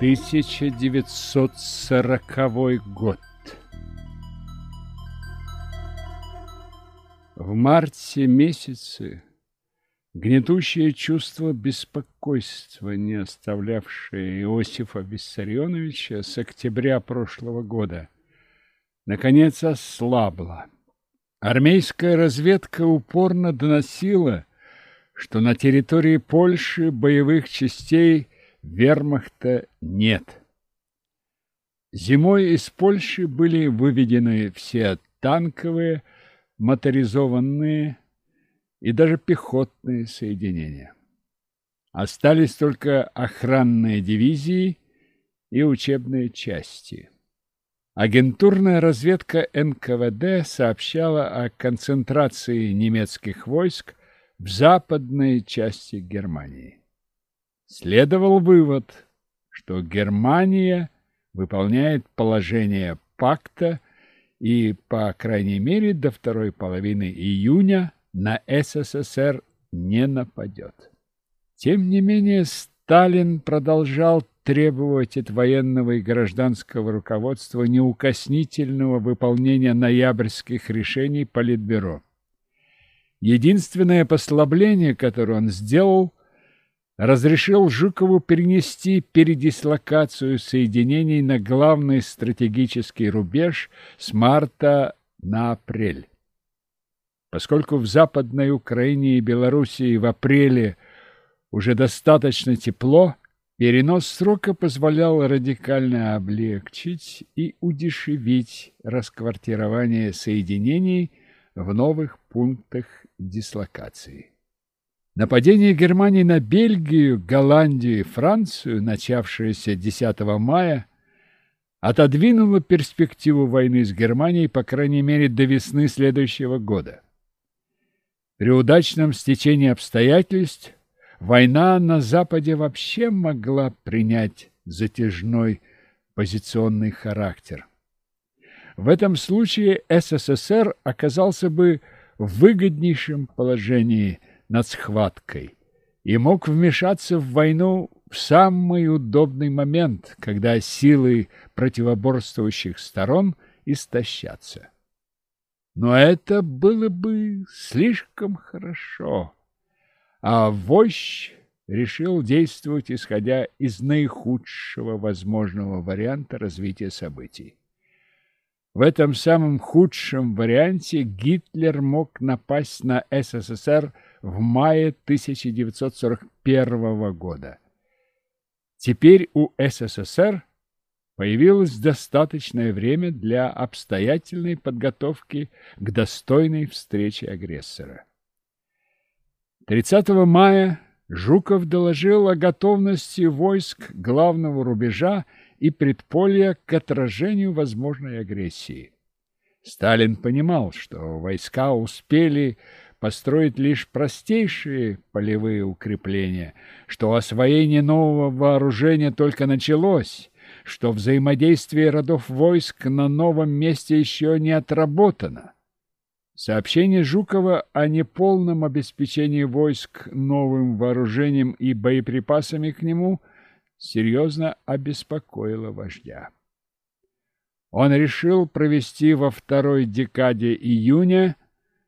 1940 год. В марте месяце гнетущее чувство беспокойства, не оставлявшее Иосифа Виссарионовича с октября прошлого года, наконец ослабло. Армейская разведка упорно доносила, что на территории Польши боевых частей вермахта нет. Зимой из Польши были выведены все танковые, моторизованные и даже пехотные соединения. Остались только охранные дивизии и учебные части. Агентурная разведка НКВД сообщала о концентрации немецких войск в западной части Германии. Следовал вывод, что Германия выполняет положение пакта и, по крайней мере, до второй половины июня на СССР не нападет. Тем не менее, Сталин продолжал требовать от военного и гражданского руководства неукоснительного выполнения ноябрьских решений Политбюро. Единственное послабление, которое он сделал, разрешил Жукову перенести передислокацию соединений на главный стратегический рубеж с марта на апрель. Поскольку в Западной Украине и Белоруссии в апреле уже достаточно тепло, Перенос срока позволял радикально облегчить и удешевить расквартирование соединений в новых пунктах дислокации. Нападение Германии на Бельгию, Голландию и Францию, начавшееся 10 мая, отодвинуло перспективу войны с Германией, по крайней мере, до весны следующего года. При удачном стечении обстоятельств Война на Западе вообще могла принять затяжной позиционный характер. В этом случае СССР оказался бы в выгоднейшем положении над схваткой и мог вмешаться в войну в самый удобный момент, когда силы противоборствующих сторон истощатся. Но это было бы слишком хорошо а вождь решил действовать, исходя из наихудшего возможного варианта развития событий. В этом самом худшем варианте Гитлер мог напасть на СССР в мае 1941 года. Теперь у СССР появилось достаточное время для обстоятельной подготовки к достойной встрече агрессора. 30 мая Жуков доложил о готовности войск главного рубежа и предполья к отражению возможной агрессии. Сталин понимал, что войска успели построить лишь простейшие полевые укрепления, что освоение нового вооружения только началось, что взаимодействие родов войск на новом месте еще не отработано. Сообщение Жукова о неполном обеспечении войск новым вооружением и боеприпасами к нему серьезно обеспокоило вождя. Он решил провести во второй декаде июня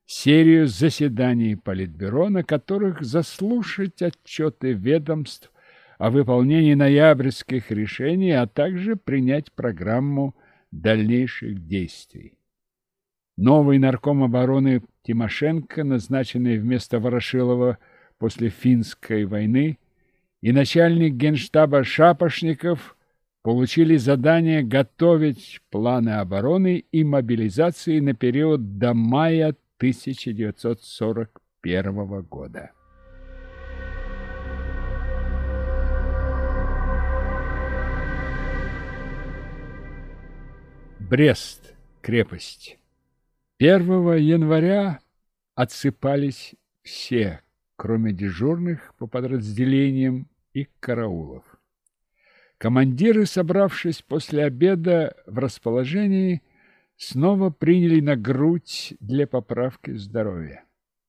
серию заседаний Политбюро, на которых заслушать отчеты ведомств о выполнении ноябрьских решений, а также принять программу дальнейших действий. Новый нарком обороны Тимошенко, назначенный вместо Ворошилова после финской войны, и начальник генштаба Шапошников получили задание готовить планы обороны и мобилизации на период до мая 1941 года. Брест. Крепость. 1 января отсыпались все, кроме дежурных по подразделениям и караулов. Командиры, собравшись после обеда в расположении, снова приняли на грудь для поправки здоровья.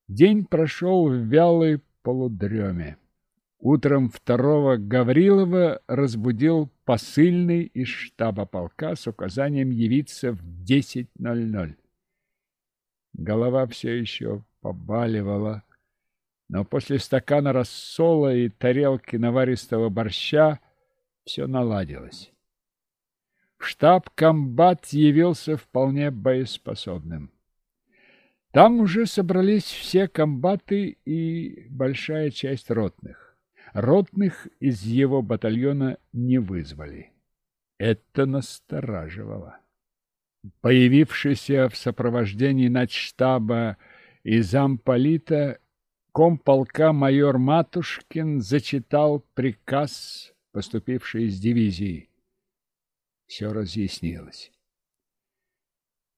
День прошел в вялой полудреме. Утром второго Гаврилова разбудил посыльный из штаба полка с указанием явиться в 10.00. Голова все еще побаливала, но после стакана рассола и тарелки наваристого борща все наладилось. Штаб комбат явился вполне боеспособным. Там уже собрались все комбаты и большая часть ротных. Ротных из его батальона не вызвали. Это настораживало. Появившийся в сопровождении начштаба и замполита комполка майор Матушкин зачитал приказ, поступивший из дивизии. Все разъяснилось.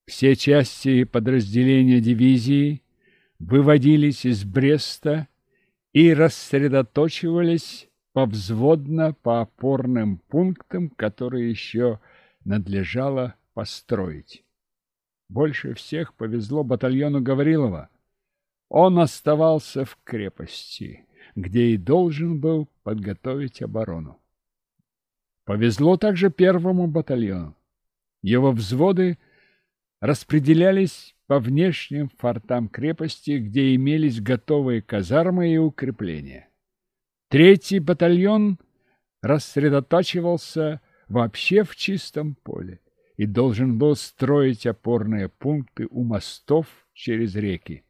Все части подразделения дивизии выводились из Бреста и рассредоточивались повзводно по опорным пунктам, которые еще надлежало построить. Больше всех повезло батальону Гаврилова. Он оставался в крепости, где и должен был подготовить оборону. Повезло также первому батальону. Его взводы распределялись по внешним фортам крепости, где имелись готовые казармы и укрепления. Третий батальон рассредотачивался вообще в чистом поле и должен был строить опорные пункты у мостов через реки.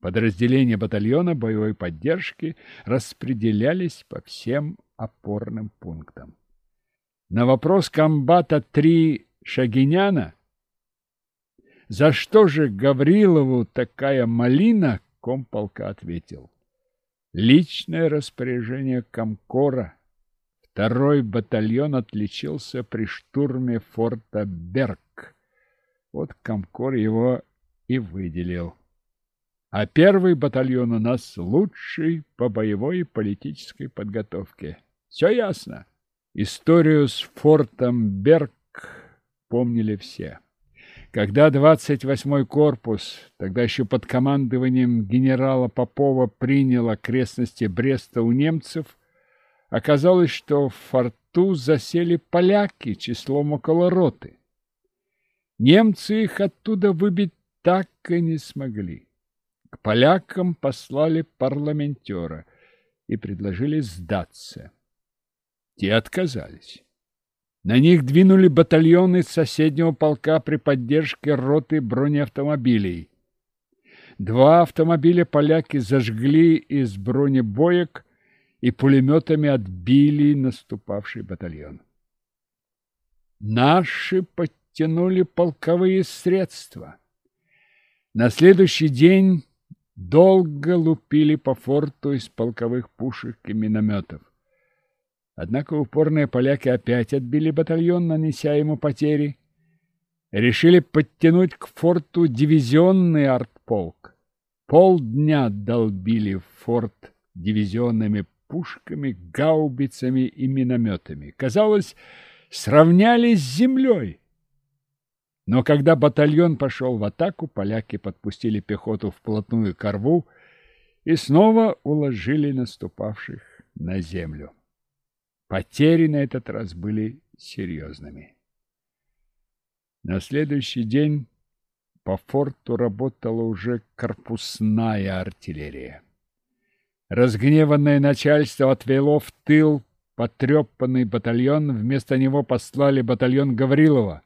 Подразделения батальона боевой поддержки распределялись по всем опорным пунктам. На вопрос комбата 3 Шагиняна за что же Гаврилову такая малина? Комполка ответил. Личное распоряжение Комкора. Второй батальон отличился при штурме форта Берг. Вот Комкор его и выделил. А первый батальон у нас лучший по боевой и политической подготовке. Все ясно. Историю с фортом Берг помнили все. Когда 28-й корпус, тогда еще под командованием генерала Попова, принял окрестности Бреста у немцев, оказалось, что в форту засели поляки числом около роты. Немцы их оттуда выбить так и не смогли. К полякам послали парламентера и предложили сдаться. Те отказались. На них двинули батальоны соседнего полка при поддержке роты бронеавтомобилей. Два автомобиля поляки зажгли из бронебоек и пулеметами отбили наступавший батальон. Наши подтянули полковые средства. На следующий день долго лупили по форту из полковых пушек и минометов. Однако упорные поляки опять отбили батальон, нанеся ему потери. Решили подтянуть к форту дивизионный артполк. Полдня долбили форт дивизионными пушками, гаубицами и минометами. Казалось, сравнялись с землей. Но когда батальон пошел в атаку, поляки подпустили пехоту вплотную к рву и снова уложили наступавших на землю. Потери на этот раз были серьезными. На следующий день по форту работала уже корпусная артиллерия. Разгневанное начальство отвело в тыл потрепанный батальон, вместо него послали батальон Гаврилова.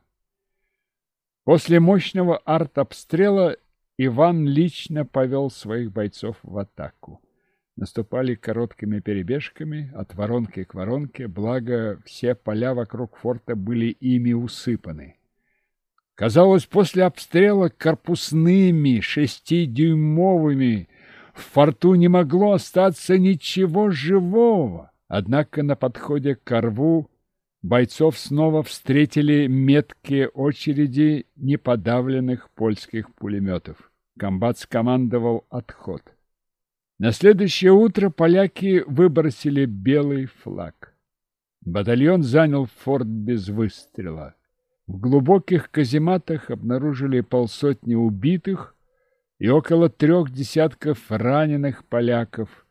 После мощного артобстрела Иван лично повел своих бойцов в атаку наступали короткими перебежками от воронки к воронке, благо все поля вокруг форта были ими усыпаны. Казалось, после обстрела корпусными шестидюймовыми в форту не могло остаться ничего живого. Однако на подходе к рву бойцов снова встретили меткие очереди неподавленных польских пулеметов. Комбат скомандовал отход. На следующее утро поляки выбросили белый флаг. Батальон занял форт без выстрела. В глубоких казематах обнаружили полсотни убитых и около трех десятков раненых поляков.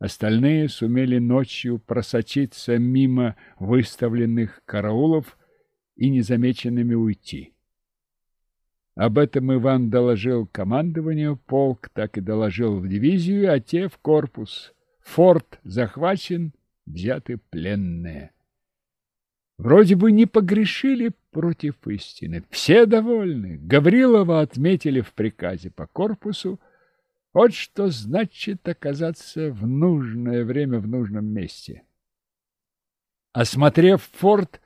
Остальные сумели ночью просочиться мимо выставленных караулов и незамеченными уйти. Об этом Иван доложил командованию, полк так и доложил в дивизию, а те в корпус. Форт захвачен, взяты пленные. Вроде бы не погрешили против истины. Все довольны. Гаврилова отметили в приказе по корпусу. Вот что значит оказаться в нужное время в нужном месте. Осмотрев форт,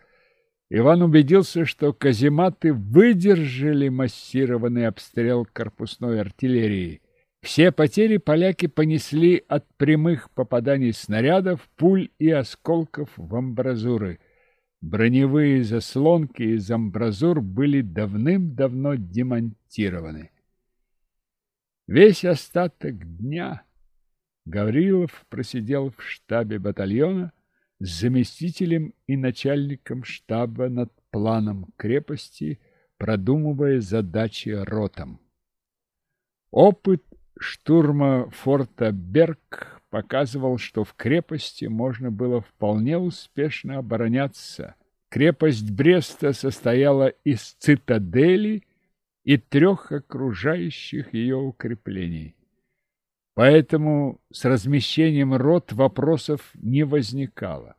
Иван убедился, что казематы выдержали массированный обстрел корпусной артиллерии. Все потери поляки понесли от прямых попаданий снарядов, пуль и осколков в амбразуры. Броневые заслонки из амбразур были давным-давно демонтированы. Весь остаток дня Гаврилов просидел в штабе батальона, заместителем и начальником штаба над планом крепости, продумывая задачи ротам. Опыт штурма форта Берг показывал, что в крепости можно было вполне успешно обороняться. Крепость Бреста состояла из цитадели и трех окружающих ее укреплений. Поэтому с размещением рот вопросов не возникало.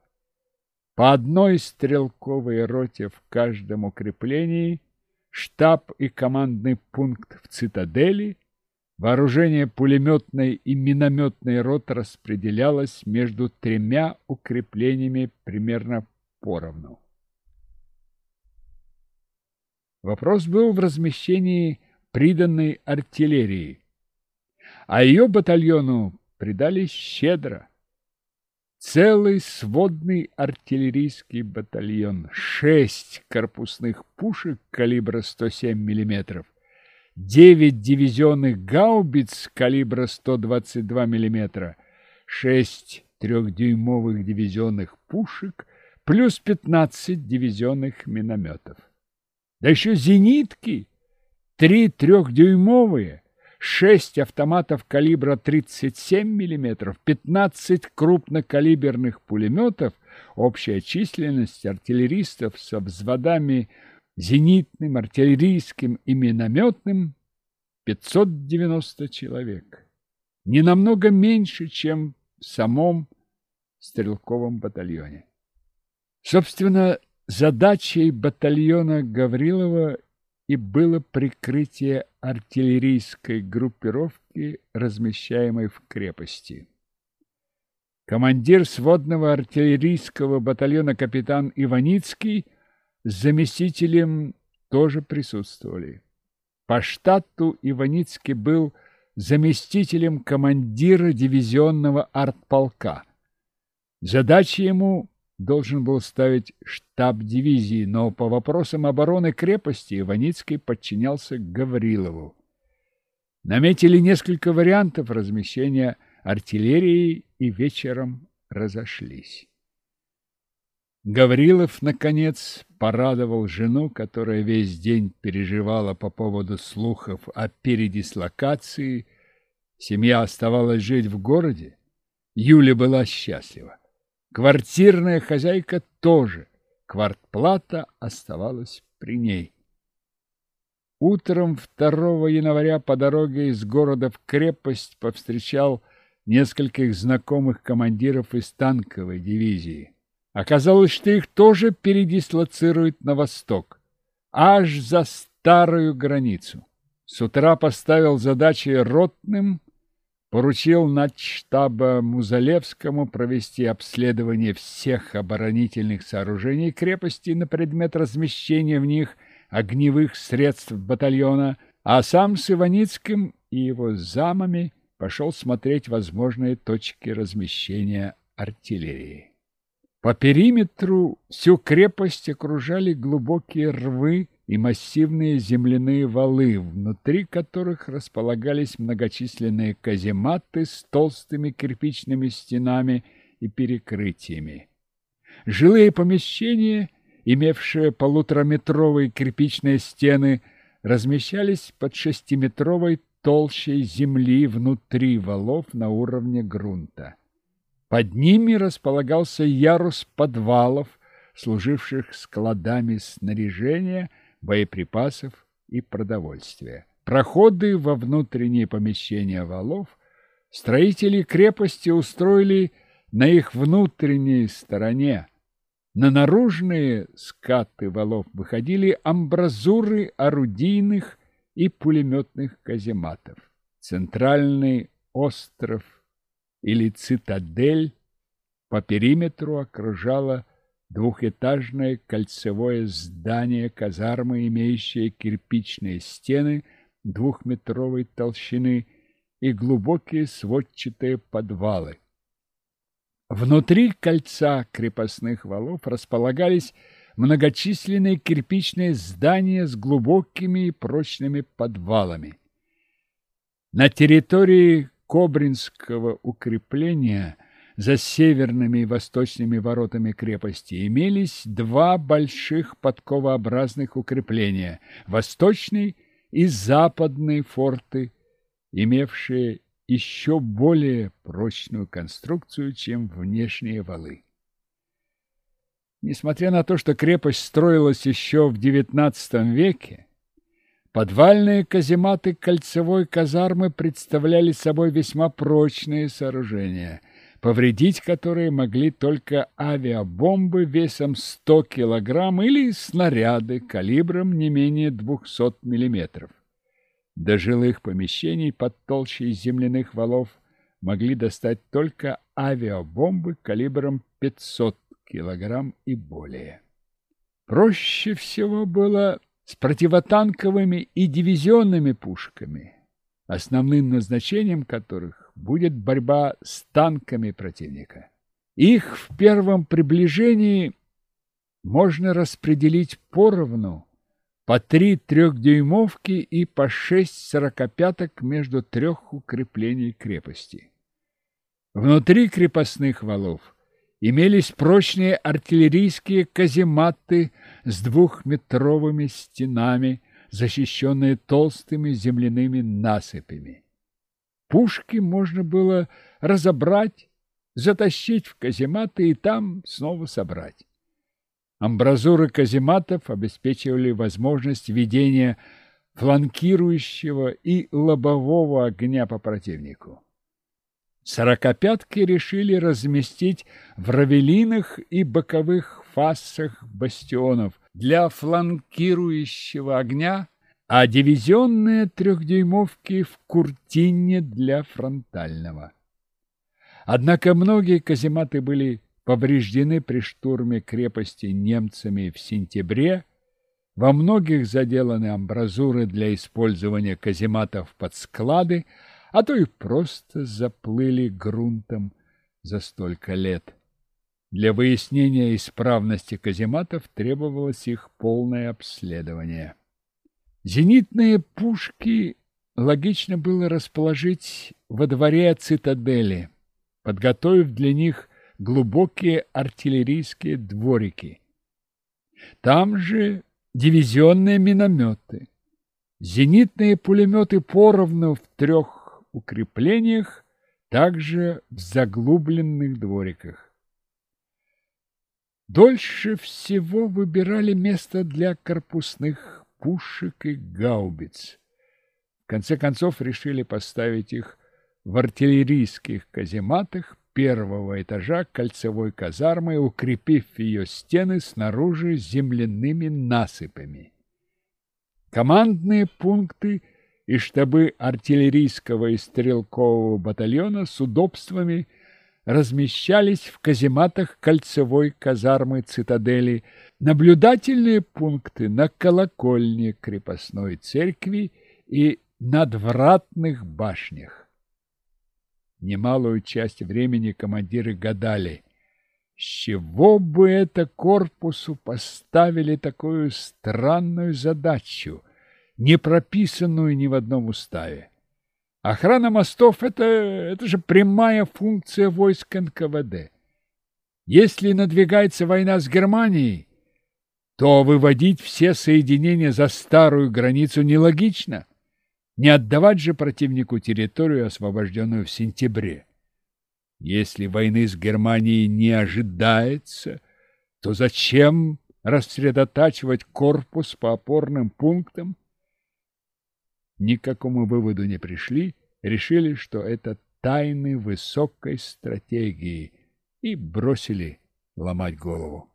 По одной стрелковой роте в каждом укреплении, штаб и командный пункт в цитадели, вооружение пулеметной и минометной рот распределялось между тремя укреплениями примерно поровну. Вопрос был в размещении приданной артиллерии – а ее батальону придали щедро. Целый сводный артиллерийский батальон, шесть корпусных пушек калибра 107 мм, девять дивизионных гаубиц калибра 122 мм, шесть трехдюймовых дивизионных пушек плюс 15 дивизионных минометов. Да еще зенитки, три трехдюймовые, 6 автоматов калибра 37 мм, 15 крупнокалиберных пулеметов, общая численность артиллеристов со взводами зенитным, артиллерийским и минометным 590 человек. Не намного меньше, чем в самом стрелковом батальоне. Собственно, задачей батальона Гаврилова и было прикрытие артиллерийской группировки, размещаемой в крепости. Командир сводного артиллерийского батальона капитан Иваницкий с заместителем тоже присутствовали. По штату Иваницкий был заместителем командира дивизионного артполка. Задача ему должен был ставить штаб дивизии, но по вопросам обороны крепости Иваницкий подчинялся Гаврилову. Наметили несколько вариантов размещения артиллерии и вечером разошлись. Гаврилов, наконец, порадовал жену, которая весь день переживала по поводу слухов о передислокации. Семья оставалась жить в городе. Юля была счастлива. Квартирная хозяйка тоже. Квартплата оставалась при ней. Утром 2 января по дороге из города в крепость повстречал нескольких знакомых командиров из танковой дивизии. Оказалось, что их тоже передислоцируют на восток, аж за старую границу. С утра поставил задачи ротным поручил начштаба Музалевскому провести обследование всех оборонительных сооружений крепости на предмет размещения в них огневых средств батальона, а сам с Иваницким и его замами пошел смотреть возможные точки размещения артиллерии. По периметру всю крепость окружали глубокие рвы и массивные земляные валы, внутри которых располагались многочисленные казематы с толстыми кирпичными стенами и перекрытиями. Жилые помещения, имевшие полутораметровые кирпичные стены, размещались под шестиметровой толщей земли внутри валов на уровне грунта. Под ними располагался ярус подвалов, служивших складами снаряжения, боеприпасов и продовольствия. Проходы во внутренние помещения валов строители крепости устроили на их внутренней стороне. На наружные скаты валов выходили амбразуры орудийных и пулеметных казематов. Центральный остров или цитадель по периметру окружала двухэтажное кольцевое здание казармы, имеющее кирпичные стены двухметровой толщины и глубокие сводчатые подвалы. Внутри кольца крепостных валов располагались многочисленные кирпичные здания с глубокими и прочными подвалами. На территории Кобринского укрепления за северными и восточными воротами крепости имелись два больших подковообразных укрепления – восточный и западный форты, имевшие еще более прочную конструкцию, чем внешние валы. Несмотря на то, что крепость строилась еще в XIX веке, подвальные казематы кольцевой казармы представляли собой весьма прочные сооружения – повредить которые могли только авиабомбы весом 100 килограмм или снаряды калибром не менее 200 миллиметров. До жилых помещений под толщей земляных валов могли достать только авиабомбы калибром 500 килограмм и более. Проще всего было с противотанковыми и дивизионными пушками, основным назначением которых будет борьба с танками противника. Их в первом приближении можно распределить поровну по три трехдюймовки и по шесть сорокопяток между трех укреплений крепости. Внутри крепостных валов имелись прочные артиллерийские казематы с двухметровыми стенами, защищенные толстыми земляными насыпями. Пушки можно было разобрать, затащить в казематы и там снова собрать. Амбразуры казематов обеспечивали возможность ведения фланкирующего и лобового огня по противнику. Сорокопятки решили разместить в равелинах и боковых фасах бастионов для фланкирующего огня а дивизионные трехдюймовки в куртине для фронтального. Однако многие казематы были повреждены при штурме крепости немцами в сентябре, во многих заделаны амбразуры для использования казематов под склады, а то и просто заплыли грунтом за столько лет. Для выяснения исправности казематов требовалось их полное обследование. Зенитные пушки логично было расположить во дворе цитадели, подготовив для них глубокие артиллерийские дворики. Там же дивизионные минометы, зенитные пулеметы поровну в трех укреплениях, также в заглубленных двориках. Дольше всего выбирали место для корпусных пушек и гаубиц. В конце концов решили поставить их в артиллерийских казематах первого этажа кольцевой казармы, укрепив ее стены снаружи земляными насыпами. Командные пункты и штабы артиллерийского и стрелкового батальона с удобствами размещались в казематах кольцевой казармы цитадели, наблюдательные пункты на колокольне крепостной церкви и надвратных башнях. Немалую часть времени командиры гадали, с чего бы это корпусу поставили такую странную задачу, не прописанную ни в одном уставе. Охрана мостов это, – это же прямая функция войск НКВД. Если надвигается война с Германией, то выводить все соединения за старую границу нелогично. Не отдавать же противнику территорию, освобожденную в сентябре. Если войны с Германией не ожидается, то зачем рассредотачивать корпус по опорным пунктам? Никакому выводу не пришли, решили, что это тайны высокой стратегии, и бросили ломать голову.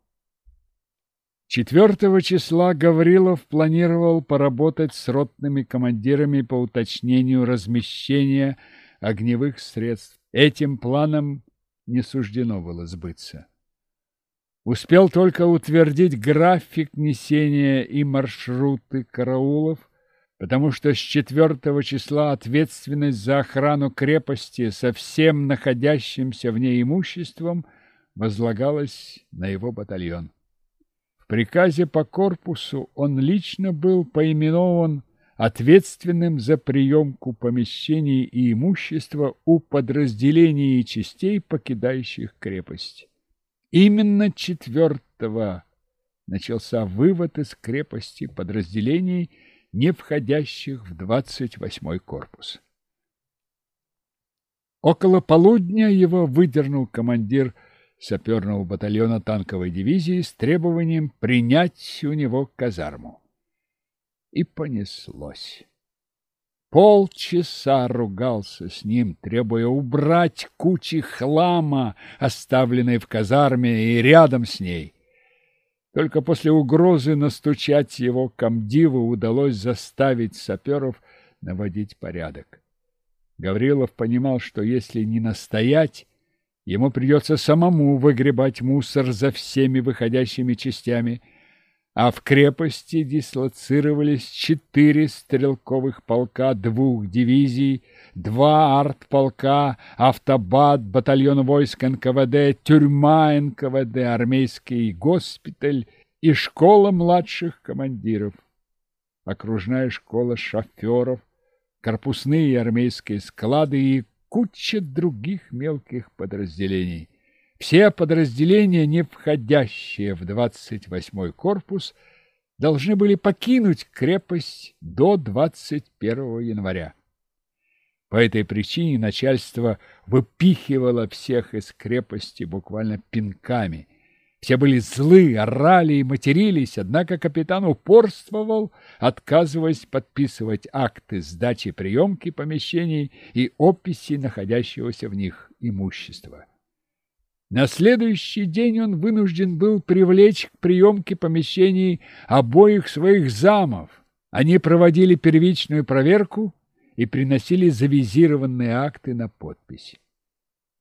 4 числа Гаврилов планировал поработать с ротными командирами по уточнению размещения огневых средств. Этим планом не суждено было сбыться. Успел только утвердить график несения и маршруты караулов, потому что с 4 числа ответственность за охрану крепости со всем находящимся в ней имуществом возлагалась на его батальон приказе по корпусу он лично был поименован ответственным за приемку помещений и имущества у подразделений и частей, покидающих крепость. Именно четвертого начался вывод из крепости подразделений, не входящих в 28-й корпус. Около полудня его выдернул командир саперного батальона танковой дивизии с требованием принять у него казарму. И понеслось. Полчаса ругался с ним, требуя убрать кучи хлама, оставленной в казарме и рядом с ней. Только после угрозы настучать его комдиву удалось заставить саперов наводить порядок. Гаврилов понимал, что если не настоять, Ему придется самому выгребать мусор за всеми выходящими частями, а в крепости дислоцировались четыре стрелковых полка двух дивизий, два артполка, автобат, батальон войск НКВД, тюрьма НКВД, армейский госпиталь и школа младших командиров, окружная школа шоферов, корпусные армейские склады и куча других мелких подразделений. Все подразделения, не входящие в 28-й корпус, должны были покинуть крепость до 21 января. По этой причине начальство выпихивало всех из крепости буквально пинками – все были злы, орали и матерились, однако капитан упорствовал, отказываясь подписывать акты сдачи приемки помещений и описи находящегося в них имущества. На следующий день он вынужден был привлечь к приемке помещений обоих своих замов. Они проводили первичную проверку и приносили завизированные акты на подпись.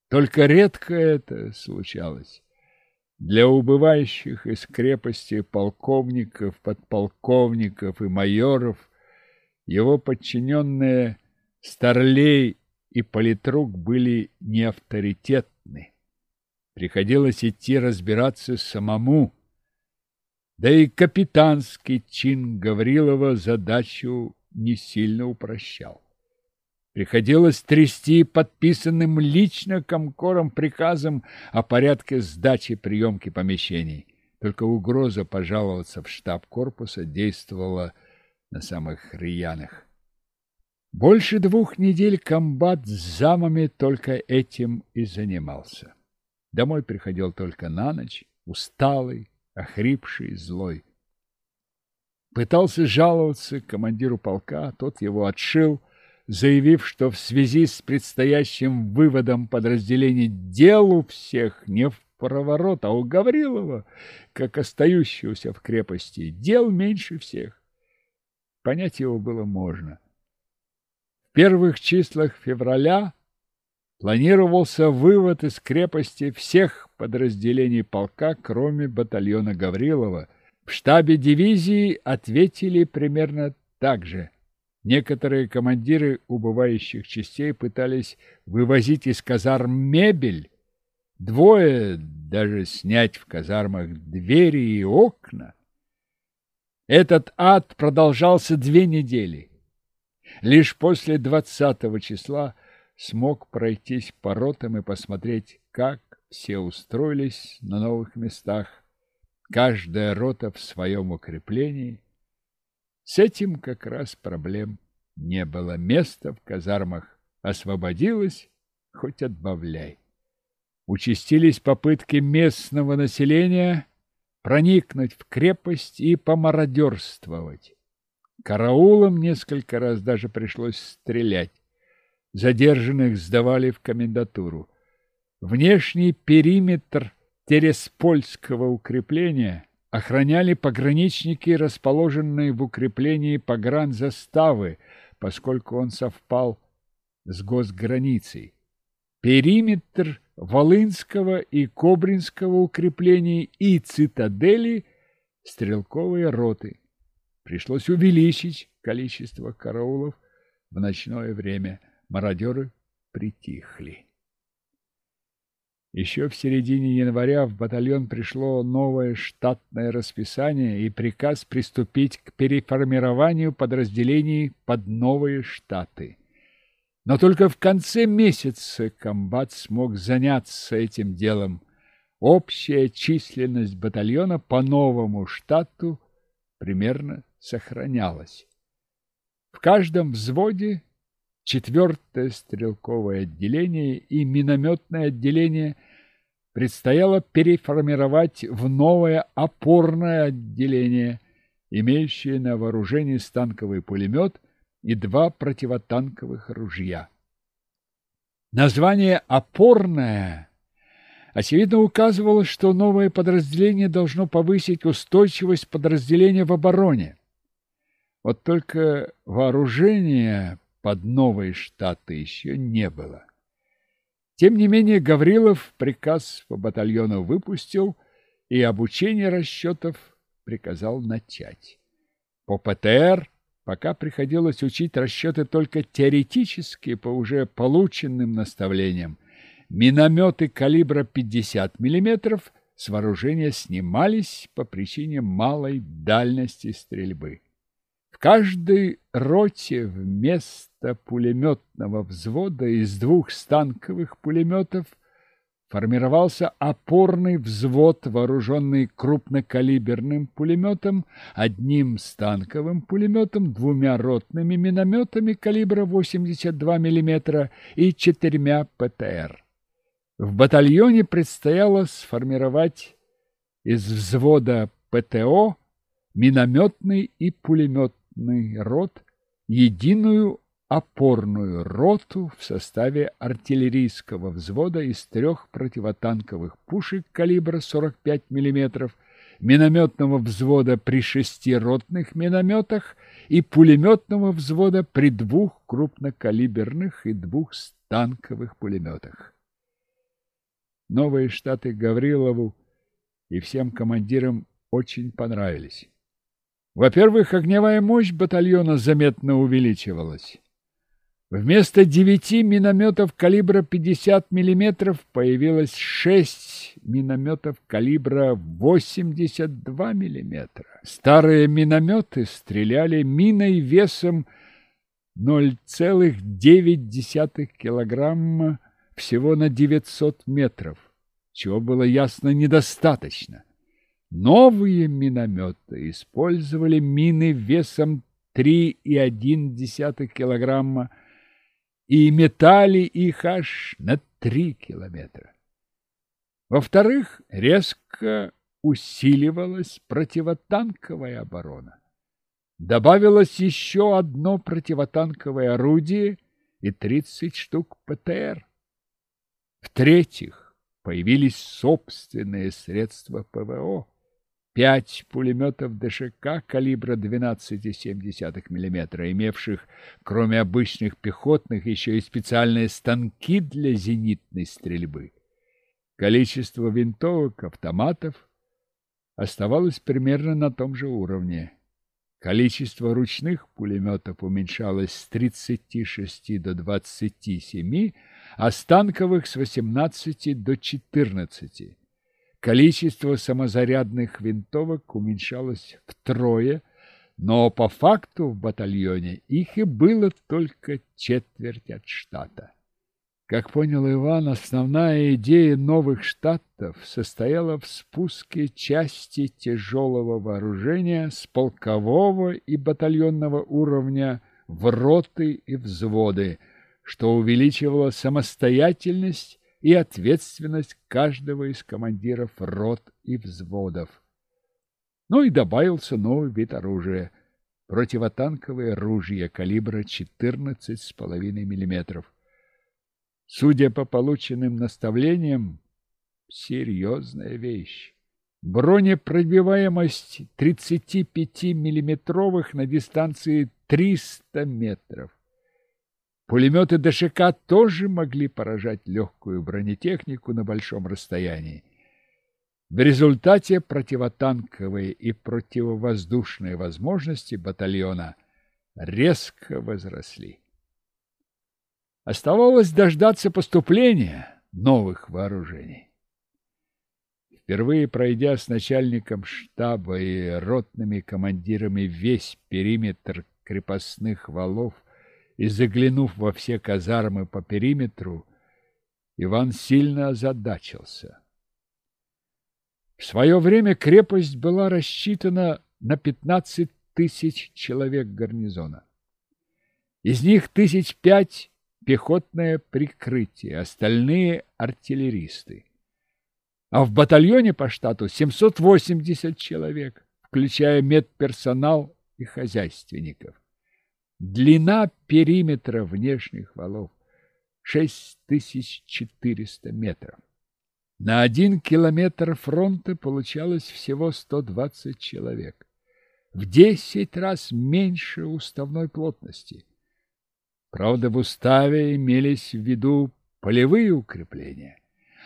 Только редко это случалось. Для убывающих из крепости полковников, подполковников и майоров его подчиненные Старлей и Политрук были неавторитетны. Приходилось идти разбираться самому. Да и капитанский чин Гаврилова задачу не сильно упрощал. Приходилось трясти подписанным лично комкором приказом о порядке сдачи приемки помещений. Только угроза пожаловаться в штаб корпуса действовала на самых рьяных. Больше двух недель комбат с замами только этим и занимался. Домой приходил только на ночь, усталый, охрипший, злой. Пытался жаловаться командиру полка, тот его отшил, заявив, что в связи с предстоящим выводом подразделений дел у всех не в проворот, а у Гаврилова, как остающегося в крепости, дел меньше всех. Понять его было можно. В первых числах февраля планировался вывод из крепости всех подразделений полка, кроме батальона Гаврилова. В штабе дивизии ответили примерно так же – Некоторые командиры убывающих частей пытались вывозить из казарм мебель, двое даже снять в казармах двери и окна. Этот ад продолжался две недели. Лишь после двадцатого числа смог пройтись по ротам и посмотреть, как все устроились на новых местах, каждая рота в своем укреплении – с этим как раз проблем не было. Места в казармах освободилось, хоть отбавляй. участились попытки местного населения проникнуть в крепость и помародерствовать. Караулам несколько раз даже пришлось стрелять. Задержанных сдавали в комендатуру. Внешний периметр Тереспольского укрепления охраняли пограничники, расположенные в укреплении погранзаставы, поскольку он совпал с госграницей. Периметр Волынского и Кобринского укреплений и цитадели стрелковые роты. Пришлось увеличить количество караулов в ночное время. Мародеры притихли. Еще в середине января в батальон пришло новое штатное расписание и приказ приступить к переформированию подразделений под новые штаты. Но только в конце месяца комбат смог заняться этим делом. Общая численность батальона по новому штату примерно сохранялась. В каждом взводе четвертое стрелковое отделение и минометное отделение предстояло переформировать в новое опорное отделение, имеющее на вооружении станковый пулемет и два противотанковых ружья. Название «опорное» очевидно указывало, что новое подразделение должно повысить устойчивость подразделения в обороне. Вот только вооружения под новые штаты еще не было. Тем не менее Гаврилов приказ по батальону выпустил и обучение расчетов приказал начать. По ПТР пока приходилось учить расчеты только теоретически по уже полученным наставлениям. Минометы калибра 50 мм с вооружения снимались по причине малой дальности стрельбы каждой роте вместо пулеметного взвода из двух станковых пулеметов формировался опорный взвод, вооруженный крупнокалиберным пулеметом, одним станковым пулеметом, двумя ротными минометами калибра 82 мм и четырьмя ПТР. В батальоне предстояло сформировать из взвода ПТО минометный и пулемет пулеметный рот единую опорную роту в составе артиллерийского взвода из трех противотанковых пушек калибра 45 мм, минометного взвода при шести ротных минометах и пулеметного взвода при двух крупнокалиберных и двух станковых пулеметах. Новые штаты Гаврилову и всем командирам очень понравились. Во-первых, огневая мощь батальона заметно увеличивалась. Вместо девяти минометов калибра 50 мм появилось шесть минометов калибра 82 мм. Старые минометы стреляли миной весом 0,9 килограмма всего на 900 метров, чего было ясно недостаточно. Новые минометы использовали мины весом 3,1 килограмма и метали их аж на 3 километра. Во-вторых, резко усиливалась противотанковая оборона. Добавилось еще одно противотанковое орудие и 30 штук ПТР. В-третьих, появились собственные средства ПВО пять пулеметов ДШК калибра 12,7 мм, имевших, кроме обычных пехотных, еще и специальные станки для зенитной стрельбы. Количество винтовок, автоматов оставалось примерно на том же уровне. Количество ручных пулеметов уменьшалось с 36 до 27, а станковых с 18 до 14. Количество самозарядных винтовок уменьшалось втрое, но по факту в батальоне их и было только четверть от штата. Как понял Иван, основная идея новых штатов состояла в спуске части тяжелого вооружения с полкового и батальонного уровня в роты и взводы, что увеличивало самостоятельность и ответственность каждого из командиров рот и взводов. Ну и добавился новый вид оружия – противотанковые ружья калибра 14,5 мм. Судя по полученным наставлениям, серьезная вещь. Бронепробиваемость 35-миллиметровых на дистанции 300 метров. Пулеметы ДШК тоже могли поражать легкую бронетехнику на большом расстоянии. В результате противотанковые и противовоздушные возможности батальона резко возросли. Оставалось дождаться поступления новых вооружений. Впервые пройдя с начальником штаба и ротными командирами весь периметр крепостных валов и заглянув во все казармы по периметру, Иван сильно озадачился. В свое время крепость была рассчитана на 15 тысяч человек гарнизона. Из них тысяч пять пехотное прикрытие, остальные – артиллеристы а в батальоне по штату 780 человек, включая медперсонал и хозяйственников. Длина периметра внешних валов 6400 метров. На один километр фронта получалось всего 120 человек. В 10 раз меньше уставной плотности. Правда, в уставе имелись в виду полевые укрепления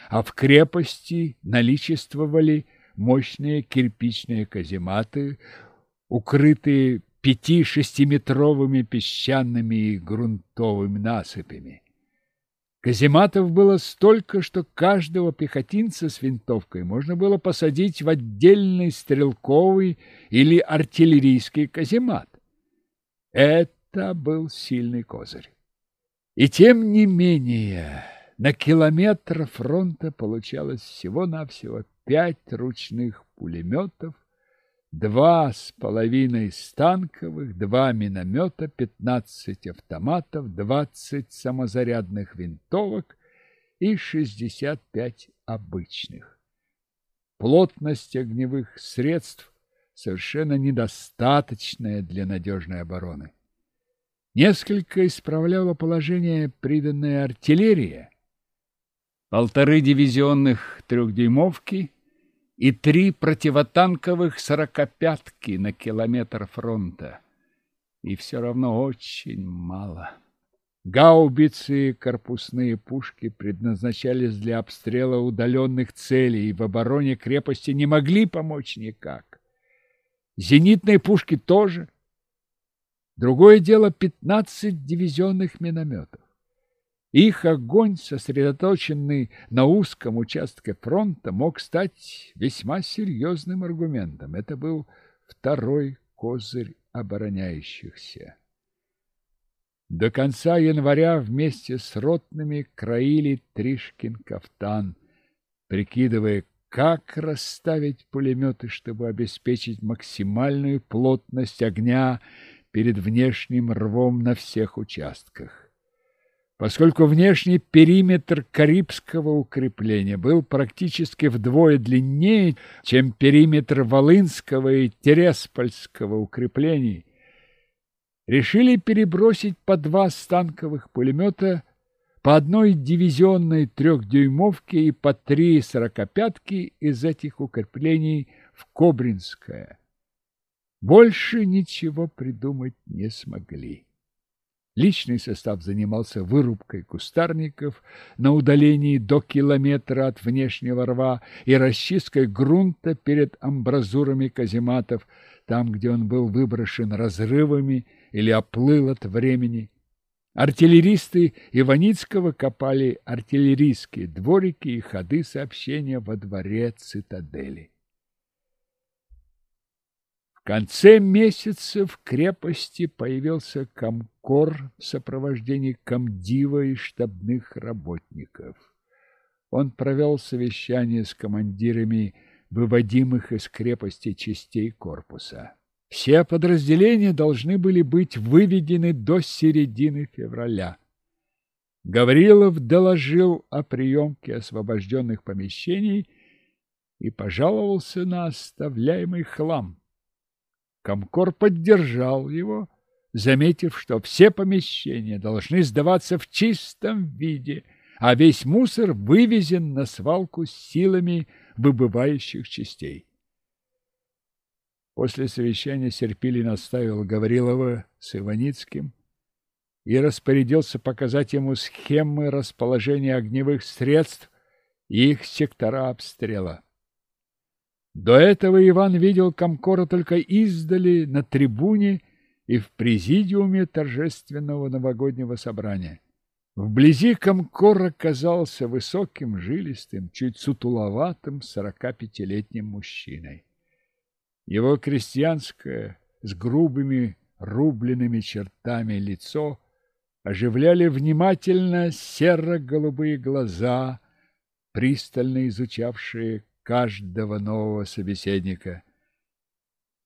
а в крепости наличествовали мощные кирпичные казематы, укрытые пяти-шестиметровыми песчаными и грунтовыми насыпями. Казематов было столько, что каждого пехотинца с винтовкой можно было посадить в отдельный стрелковый или артиллерийский каземат. Это был сильный козырь. И тем не менее на километр фронта получалось всего-навсего пять ручных пулеметов, два с половиной станковых, два миномета, пятнадцать автоматов, двадцать самозарядных винтовок и шестьдесят пять обычных. Плотность огневых средств совершенно недостаточная для надежной обороны. Несколько исправляла положение приданная артиллерия, полторы дивизионных трехдюймовки и три противотанковых сорокопятки на километр фронта. И все равно очень мало. Гаубицы и корпусные пушки предназначались для обстрела удаленных целей и в обороне крепости не могли помочь никак. Зенитные пушки тоже. Другое дело пятнадцать дивизионных минометов. Их огонь, сосредоточенный на узком участке фронта, мог стать весьма серьезным аргументом. Это был второй козырь обороняющихся. До конца января вместе с ротными краили Тришкин кафтан, прикидывая, как расставить пулеметы, чтобы обеспечить максимальную плотность огня перед внешним рвом на всех участках поскольку внешний периметр Карибского укрепления был практически вдвое длиннее, чем периметр Волынского и Тереспольского укреплений, решили перебросить по два станковых пулемета, по одной дивизионной трехдюймовке и по три сорокопятки из этих укреплений в Кобринское. Больше ничего придумать не смогли. Личный состав занимался вырубкой кустарников на удалении до километра от внешнего рва и расчисткой грунта перед амбразурами казематов, там, где он был выброшен разрывами или оплыл от времени. Артиллеристы Иваницкого копали артиллерийские дворики и ходы сообщения во дворе цитадели. Конце месяца в крепости появился комкор в сопровождении комдива и штабных работников. Он провел совещание с командирами выводимых из крепости частей корпуса. Все подразделения должны были быть выведены до середины февраля. Гаврилов доложил о приемке освобожденных помещений и пожаловался на оставляемый хлам. Комкор поддержал его, заметив, что все помещения должны сдаваться в чистом виде, а весь мусор вывезен на свалку силами выбывающих частей. После совещания Серпилин оставил Гаврилова с Иваницким и распорядился показать ему схемы расположения огневых средств и их сектора обстрела. До этого Иван видел Комкора только издали на трибуне и в президиуме торжественного новогоднего собрания. Вблизи Комкор оказался высоким, жилистым, чуть сутуловатым сорока пятилетним мужчиной. Его крестьянское, с грубыми рубленными чертами лицо оживляли внимательно серо-голубые глаза, пристально изучавшие каждого нового собеседника.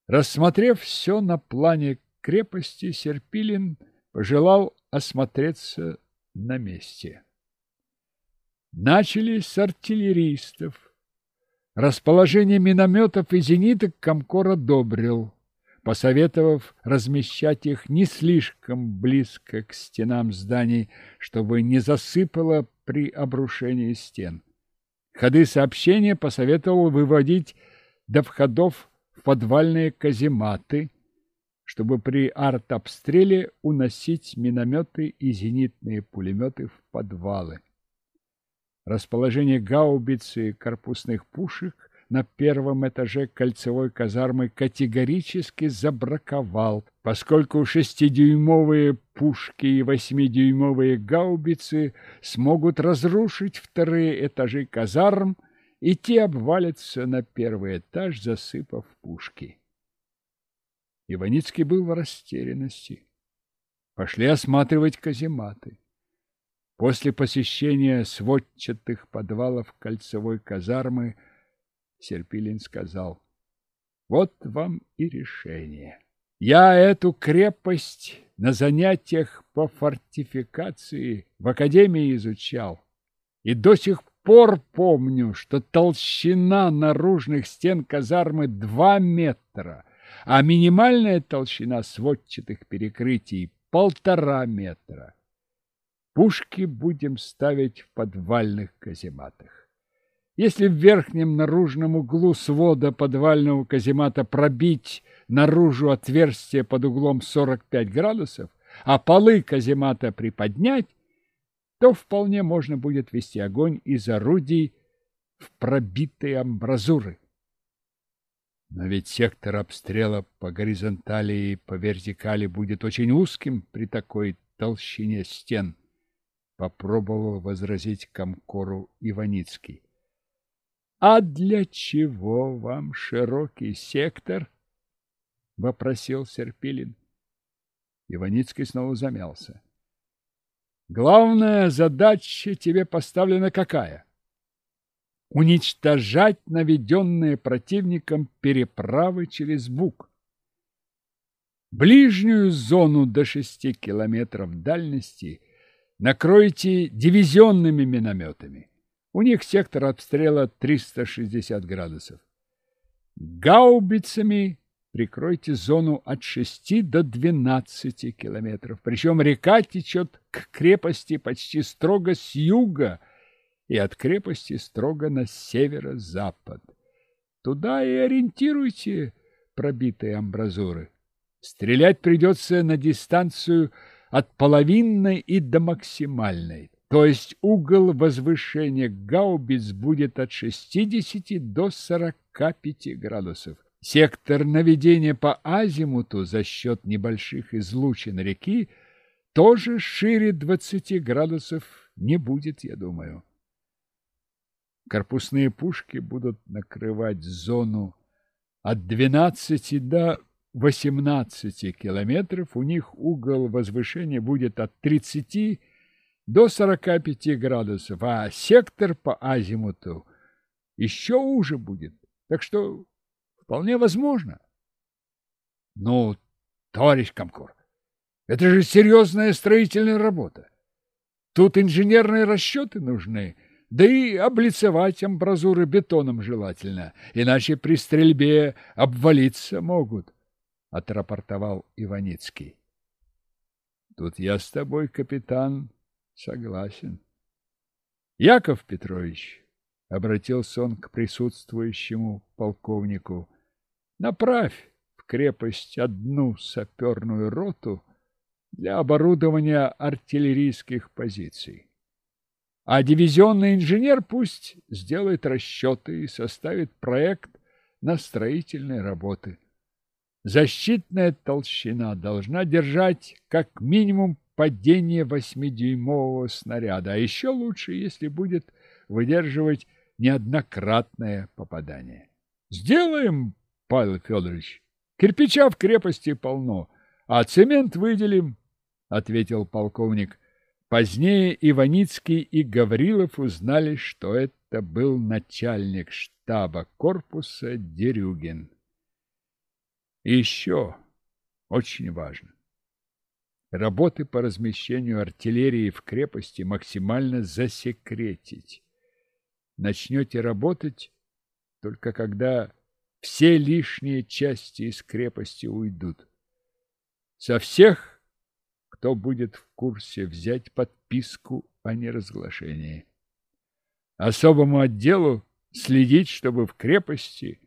Рассмотрев все на плане крепости, Серпилин пожелал осмотреться на месте. Начали с артиллеристов, Расположение минометов и зениток Комкор одобрил, посоветовав размещать их не слишком близко к стенам зданий, чтобы не засыпало при обрушении стен. Ходы сообщения посоветовал выводить до входов в подвальные казематы, чтобы при артобстреле уносить минометы и зенитные пулеметы в подвалы. Расположение гаубицы и корпусных пушек на первом этаже кольцевой казармы категорически забраковал, поскольку шестидюймовые пушки и восьмидюймовые гаубицы смогут разрушить вторые этажи казарм, и те обвалятся на первый этаж, засыпав пушки. Иваницкий был в растерянности. Пошли осматривать казематы. После посещения сводчатых подвалов кольцевой казармы Серпилин сказал, «Вот вам и решение. Я эту крепость на занятиях по фортификации в академии изучал, и до сих пор помню, что толщина наружных стен казармы два метра, а минимальная толщина сводчатых перекрытий – полтора метра. Пушки будем ставить в подвальных казематах. Если в верхнем наружном углу свода подвального каземата пробить наружу отверстие под углом 45 градусов, а полы каземата приподнять, то вполне можно будет вести огонь из орудий в пробитые амбразуры. Но ведь сектор обстрела по горизонтали и по вертикали будет очень узким при такой толщине стен. Попробовал возразить Комкору Иваницкий. А для чего вам широкий сектор? вопросил Серпилин. Иваницкий снова замялся. Главная задача тебе поставлена какая? Уничтожать наведенные противником переправы через Буг. Ближнюю зону до шести километров дальности накройте дивизионными минометами. У них сектор обстрела 360 градусов. Гаубицами прикройте зону от 6 до 12 километров. Причем река течет к крепости почти строго с юга и от крепости строго на северо-запад. Туда и ориентируйте пробитые амбразуры. Стрелять придется на дистанцию от половинной и до максимальной, то есть угол возвышения гаубиц будет от 60 до 45 градусов. Сектор наведения по азимуту за счет небольших излучин реки тоже шире 20 градусов не будет, я думаю. Корпусные пушки будут накрывать зону от 12 до 18 километров у них угол возвышения будет от 30 до 45 градусов, а сектор по азимуту еще уже будет. Так что вполне возможно. Ну, товарищ Комкор, это же серьезная строительная работа. Тут инженерные расчеты нужны, да и облицевать амбразуры бетоном желательно, иначе при стрельбе обвалиться могут, — отрапортовал Иваницкий. Тут я с тобой, капитан, согласен. Яков Петрович, — обратился он к присутствующему полковнику, — направь в крепость одну саперную роту для оборудования артиллерийских позиций. А дивизионный инженер пусть сделает расчеты и составит проект на строительные работы. Защитная толщина должна держать как минимум падение восьмидюймового снаряда, а еще лучше, если будет выдерживать неоднократное попадание. Сделаем, Павел Федорович. Кирпича в крепости полно, а цемент выделим, ответил полковник. Позднее Иваницкий и Гаврилов узнали, что это был начальник штаба корпуса Дерюгин. И еще очень важно. Работы по размещению артиллерии в крепости максимально засекретить. Начнете работать только когда все лишние части из крепости уйдут. Со всех кто будет в курсе, взять подписку о неразглашении. Особому отделу следить, чтобы в крепости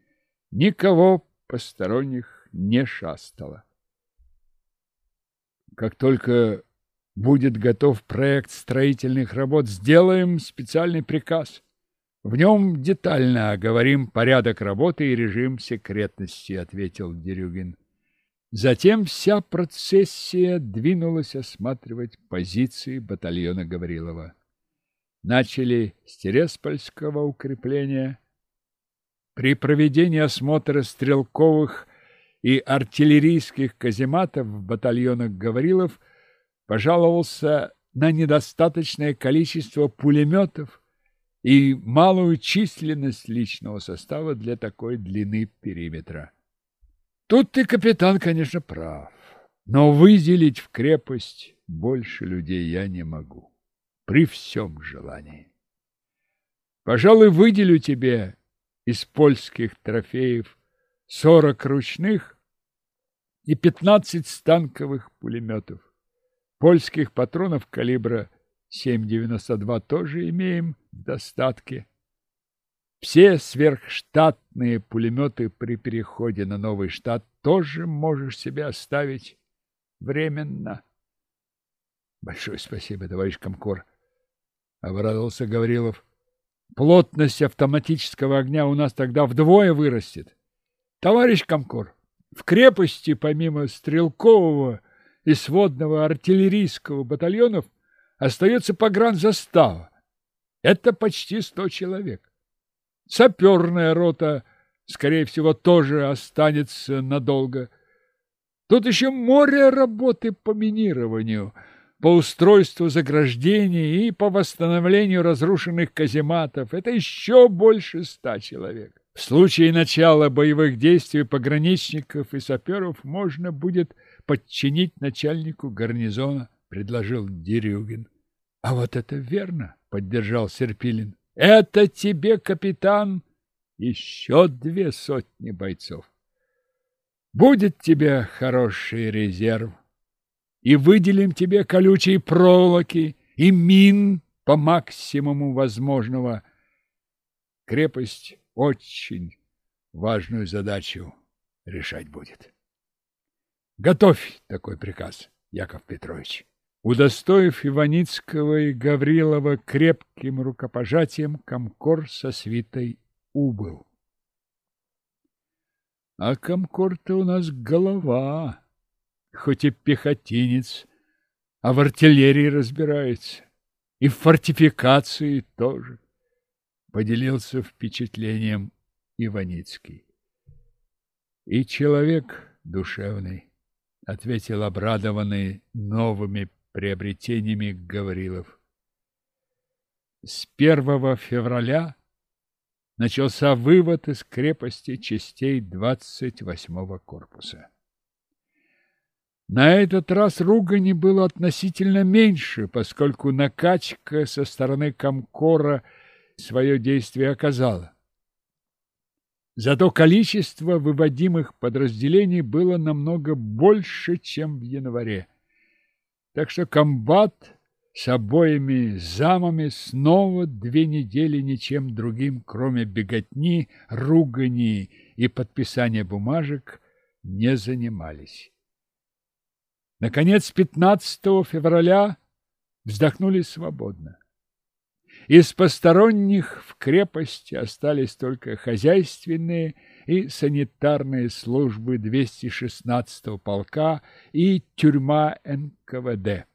никого посторонних не шастало. Как только будет готов проект строительных работ, сделаем специальный приказ. В нем детально оговорим порядок работы и режим секретности, ответил Дерюгин. Затем вся процессия двинулась осматривать позиции батальона Гаврилова. Начали с Тереспольского укрепления. При проведении осмотра стрелковых и артиллерийских казематов в батальонах Гаврилов пожаловался на недостаточное количество пулеметов и малую численность личного состава для такой длины периметра. Тут ты, капитан, конечно, прав. Но выделить в крепость больше людей я не могу. При всем желании. Пожалуй, выделю тебе из польских трофеев сорок ручных и пятнадцать станковых пулеметов. Польских патронов калибра 7,92 тоже имеем в достатке. Все сверхштатные пулеметы при переходе на новый штат тоже можешь себе оставить временно. Большое спасибо, товарищ Комкор, — обрадовался Гаврилов. Плотность автоматического огня у нас тогда вдвое вырастет. Товарищ Комкор, в крепости помимо стрелкового и сводного артиллерийского батальонов остается погранзастава. Это почти сто человек. Саперная рота, скорее всего, тоже останется надолго. Тут еще море работы по минированию, по устройству заграждений и по восстановлению разрушенных казематов. Это еще больше ста человек. В случае начала боевых действий пограничников и саперов можно будет подчинить начальнику гарнизона, предложил Дерюгин. — А вот это верно, — поддержал Серпилин. Это тебе, капитан, еще две сотни бойцов. Будет тебе хороший резерв. И выделим тебе колючие проволоки и мин по максимуму возможного. Крепость очень важную задачу решать будет. Готовь такой приказ, Яков Петрович. Удостоив Иваницкого и Гаврилова крепким рукопожатием, Комкор со свитой убыл. А Комкор-то у нас голова, хоть и пехотинец, а в артиллерии разбирается, и в фортификации тоже, поделился впечатлением Иваницкий. И человек душевный, ответил обрадованный новыми приобретениями Гаврилов. С 1 февраля начался вывод из крепости частей 28-го корпуса. На этот раз ругани было относительно меньше, поскольку накачка со стороны Комкора свое действие оказала. Зато количество выводимых подразделений было намного больше, чем в январе. Так что комбат с обоими замами снова две недели ничем другим, кроме беготни, ругани и подписания бумажек, не занимались. Наконец, 15 февраля вздохнули свободно. Из посторонних в крепости остались только хозяйственные и санитарные службы 216-го полка и тюрьма НКВД.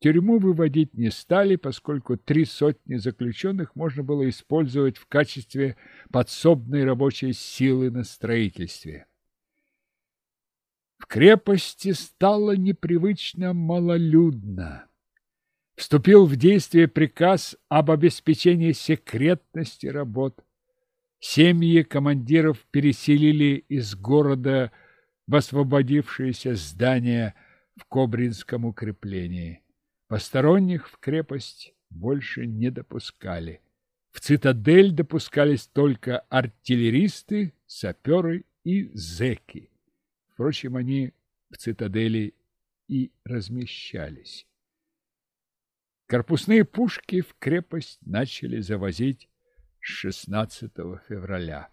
Тюрьму выводить не стали, поскольку три сотни заключенных можно было использовать в качестве подсобной рабочей силы на строительстве. В крепости стало непривычно малолюдно. Вступил в действие приказ об обеспечении секретности работ. Семьи командиров переселили из города в освободившееся здание в Кобринском укреплении. Посторонних в крепость больше не допускали. В цитадель допускались только артиллеристы, саперы и зэки. Впрочем, они в цитадели и размещались. Корпусные пушки в крепость начали завозить с 16 февраля,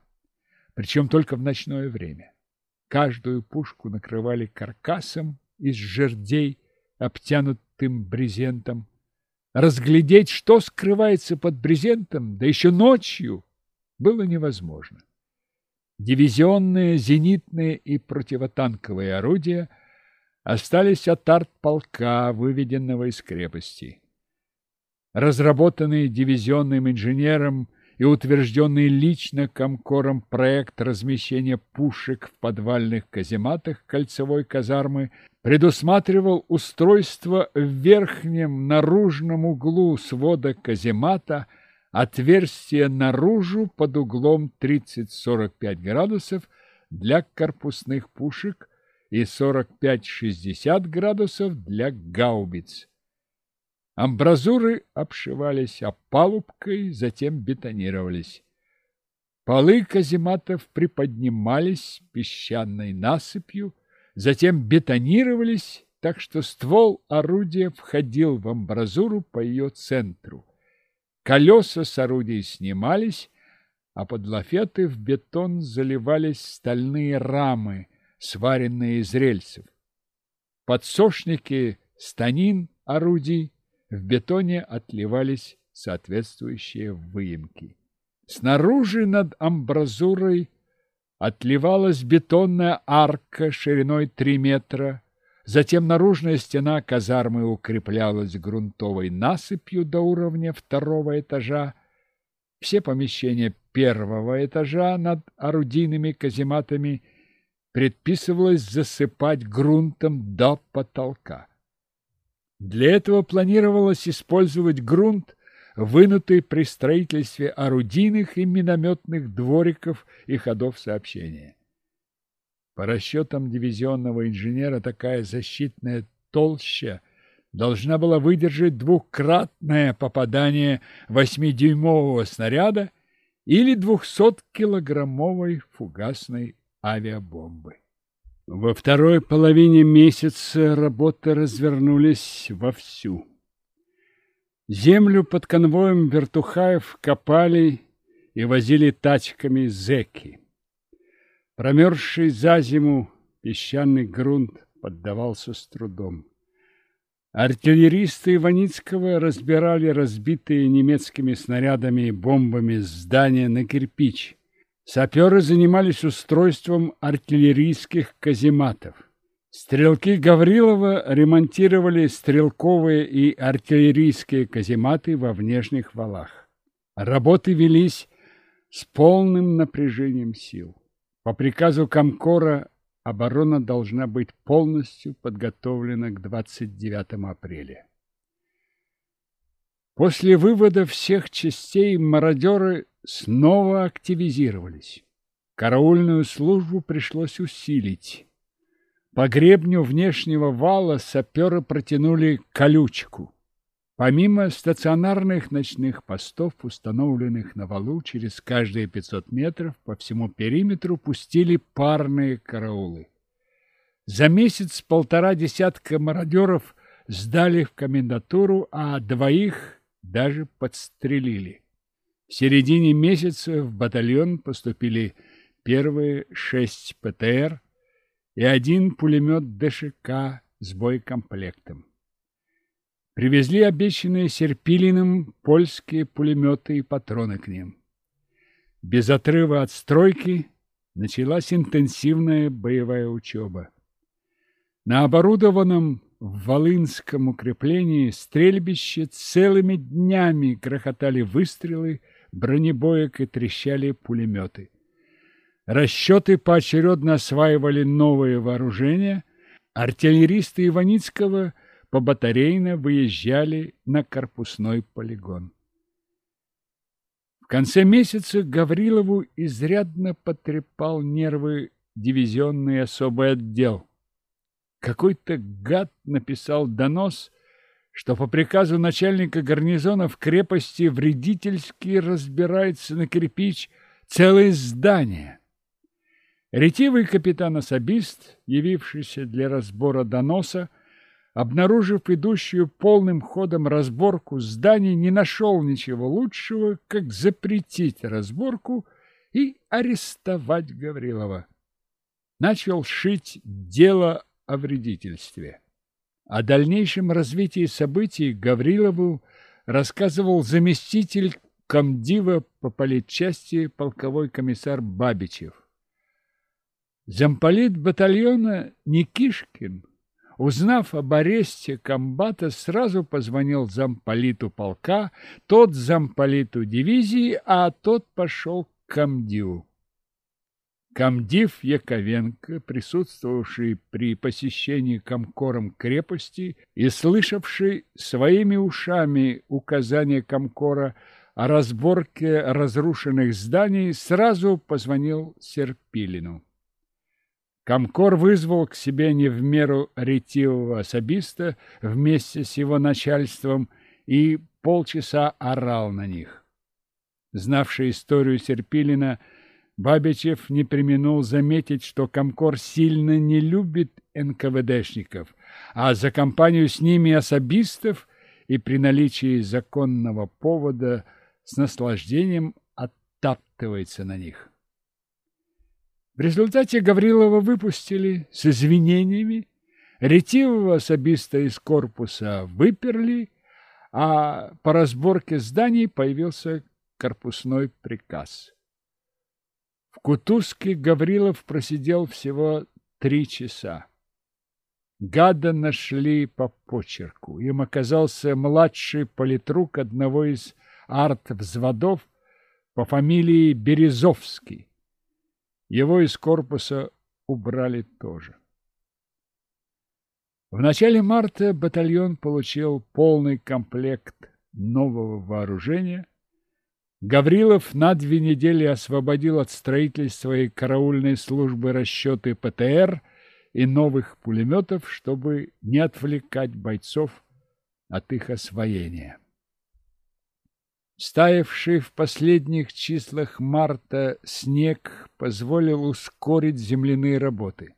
причем только в ночное время. Каждую пушку накрывали каркасом из жердей, обтянутым брезентом. Разглядеть, что скрывается под брезентом, да еще ночью, было невозможно дивизионные, зенитные и противотанковые орудия остались от артполка, выведенного из крепости. Разработанный дивизионным инженером и утвержденный лично комкором проект размещения пушек в подвальных казематах кольцевой казармы предусматривал устройство в верхнем наружном углу свода каземата – отверстие наружу под углом 30-45 градусов для корпусных пушек и 45-60 градусов для гаубиц. Амбразуры обшивались опалубкой, затем бетонировались. Полы казематов приподнимались песчаной насыпью, затем бетонировались, так что ствол орудия входил в амбразуру по ее центру. Колеса с орудий снимались, а под лафеты в бетон заливались стальные рамы, сваренные из рельсов. Подсошники станин орудий в бетоне отливались соответствующие выемки. Снаружи над амбразурой отливалась бетонная арка шириной 3 метра, Затем наружная стена казармы укреплялась грунтовой насыпью до уровня второго этажа. Все помещения первого этажа над орудийными казематами предписывалось засыпать грунтом до потолка. Для этого планировалось использовать грунт, вынутый при строительстве орудийных и минометных двориков и ходов сообщения. По расчетам дивизионного инженера, такая защитная толща должна была выдержать двукратное попадание восьмидюймового снаряда или двухсоткилограммовой фугасной авиабомбы. Во второй половине месяца работы развернулись вовсю. Землю под конвоем вертухаев копали и возили тачками зеки. Промерзший за зиму песчаный грунт поддавался с трудом. Артиллеристы Иваницкого разбирали разбитые немецкими снарядами и бомбами здания на кирпич. Саперы занимались устройством артиллерийских казематов. Стрелки Гаврилова ремонтировали стрелковые и артиллерийские казематы во внешних валах. Работы велись с полным напряжением сил. По приказу Комкора оборона должна быть полностью подготовлена к 29 апреля. После вывода всех частей мародеры снова активизировались. Караульную службу пришлось усилить. По гребню внешнего вала саперы протянули колючку. Помимо стационарных ночных постов, установленных на валу через каждые 500 метров, по всему периметру пустили парные караулы. За месяц полтора десятка мародеров сдали в комендатуру, а двоих даже подстрелили. В середине месяца в батальон поступили первые шесть ПТР и один пулемет ДШК с боекомплектом. Привезли обещанные Серпилиным польские пулеметы и патроны к ним. Без отрыва от стройки началась интенсивная боевая учеба. На оборудованном в Волынском укреплении стрельбище целыми днями грохотали выстрелы, бронебоек и трещали пулеметы. Расчеты поочередно осваивали новые вооружения. Артиллеристы Иваницкого – побатарейно выезжали на корпусной полигон. В конце месяца Гаврилову изрядно потрепал нервы дивизионный особый отдел. Какой-то гад написал донос, что по приказу начальника гарнизона в крепости вредительски разбирается на кирпич целое здание. Ретивый капитан-особист, явившийся для разбора доноса, обнаружив идущую полным ходом разборку зданий, не нашел ничего лучшего, как запретить разборку и арестовать Гаврилова. Начал шить дело о вредительстве. О дальнейшем развитии событий Гаврилову рассказывал заместитель комдива по политчасти полковой комиссар Бабичев. Замполит батальона Никишкин Узнав об аресте комбата, сразу позвонил замполиту полка, тот замполиту дивизии, а тот пошел к комдиву. Комдив Яковенко, присутствовавший при посещении комкором крепости и слышавший своими ушами указания комкора о разборке разрушенных зданий, сразу позвонил Серпилину. Комкор вызвал к себе не в меру ретивого особиста вместе с его начальством и полчаса орал на них. Знавший историю Серпилина, Бабичев не применул заметить, что Комкор сильно не любит НКВДшников, а за компанию с ними особистов и при наличии законного повода с наслаждением оттаптывается на них. В результате Гаврилова выпустили с извинениями, ретивого особиста из корпуса выперли, а по разборке зданий появился корпусной приказ. В Кутузке Гаврилов просидел всего три часа. Гада нашли по почерку. Им оказался младший политрук одного из арт-взводов по фамилии Березовский. Его из корпуса убрали тоже. В начале марта батальон получил полный комплект нового вооружения. Гаврилов на две недели освободил от строительства и караульной службы расчеты ПТР и новых пулеметов, чтобы не отвлекать бойцов от их освоения. Стаявший в последних числах марта снег позволил ускорить земляные работы.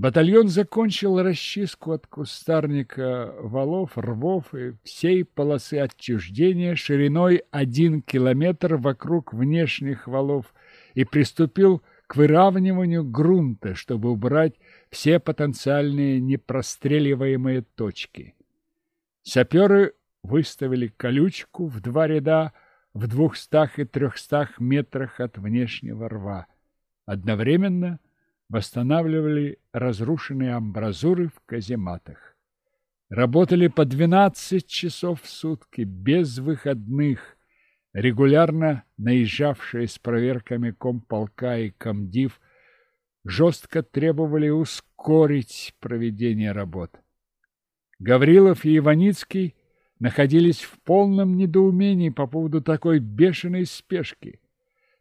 Батальон закончил расчистку от кустарника валов, рвов и всей полосы отчуждения шириной один километр вокруг внешних валов и приступил к выравниванию грунта, чтобы убрать все потенциальные непростреливаемые точки. Саперы выставили колючку в два ряда в двухстах и трехстах метрах от внешнего рва. Одновременно восстанавливали разрушенные амбразуры в казематах. Работали по 12 часов в сутки, без выходных, регулярно наезжавшие с проверками комполка и комдив жестко требовали ускорить проведение работ. Гаврилов и Иваницкий находились в полном недоумении по поводу такой бешеной спешки.